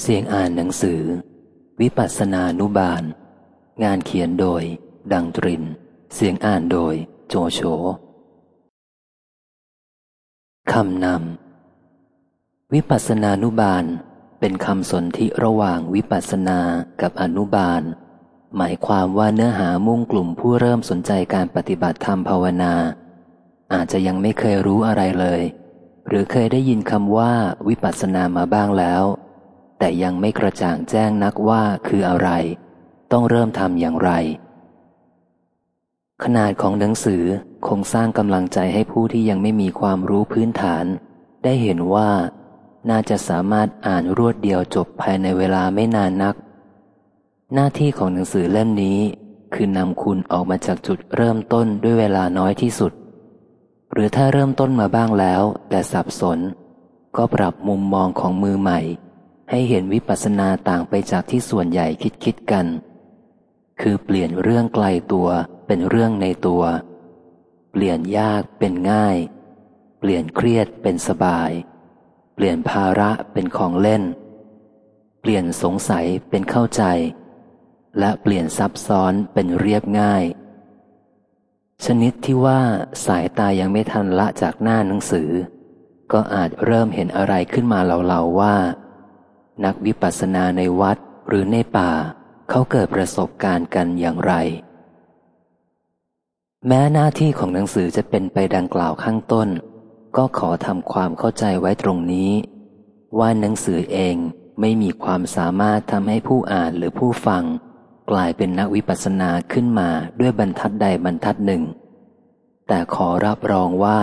เสียงอ่านหนังสือ วิปัสสนานุบาล งานเขียนโดย ดังตริน เสียงอ่านโดย โจโฉคำนำวิปัสสนานุบาลเป็นคำสนธิระหว่างวิปัสสนากับอนุบาล หมายความว่าเนื้อหามุ่งกลุ่มผู้เริ่มสนใจการปฏิบัติธรรมภาวนา อาจจะยังไม่เคยรู้อะไรเลย หรือเคยได้ยินคำว่าวิปัสสนามาบ้างแล้ว แต่ยังไม่กระจ่างแจ้งนักว่าคืออะไร ต้องเริ่มทำอย่างไร ขนาดของหนังสือคงสร้างกำลังใจให้ผู้ที่ยังไม่มีความรู้พื้นฐาน ได้เห็นว่า น่าจะสามารถอ่านรวดเดียวจบภายในเวลาไม่นานนัก หน้าที่ของหนังสือเล่มนี้ คือนำคุณออกมาจากจุดเริ่มต้นด้วยเวลาน้อยที่สุด หรือถ้าเริ่มต้นมาบ้างแล้ว แต่สับสน ก็ปรับมุมมองของมือใหม่ ให้เห็นวิปัสสนาต่างไปจากที่ส่วนใหญ่คิดคิดกัน คือเปลี่ยนเรื่องไกลตัวเป็นเรื่องในตัว เปลี่ยนยากเป็นง่าย เปลี่ยนเครียดเป็นสบาย เปลี่ยนภาระเป็นของเล่น เปลี่ยนสงสัยเป็นเข้าใจ และเปลี่ยนซับซ้อนเป็นเรียบง่าย ชนิดที่ว่าสายตายังไม่ทันละจากหน้าหนังสือ ก็อาจเริ่มเห็นอะไรขึ้นมาเหล่าๆว่า นักวิปัสสนาในวัดหรือในป่า เขาเกิดประสบการณ์กันอย่างไร แม้หน้าที่ของหนังสือจะเป็นไปดังกล่าวข้างต้น ก็ขอทำความเข้าใจไว้ตรงนี้ ว่าหนังสือเองไม่มีความสามารถทำให้ผู้อ่านหรือผู้ฟัง กลายเป็นนักวิปัสสนาขึ้นมาด้วยบรรทัดใดบรรทัดหนึ่ง แต่ขอรับรองว่า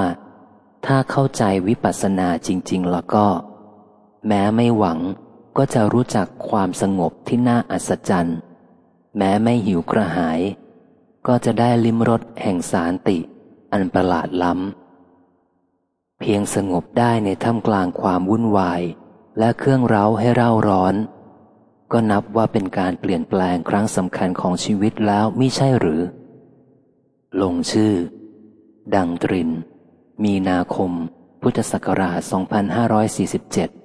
ถ้าเข้าใจวิปัสสนาจริง ๆ แล้วก็ แม้ไม่หวัง ก็จะรู้จักความสงบที่น่าอัศจรรย์ แม้ไม่หิวกระหาย ก็จะได้ลิ้มรสแห่งสารติ อันประหลาดล้ำ เพียงสงบได้ในท่ามกลางความวุ่นวาย และเครื่องเร้าให้เร่าร้อน ก็นับว่าเป็นการเปลี่ยนแปลงครั้งสำคัญของชีวิตแล้วมิใช่หรือ ลงชื่อ ดังตริน มีนาคม พุทธศักราช 2547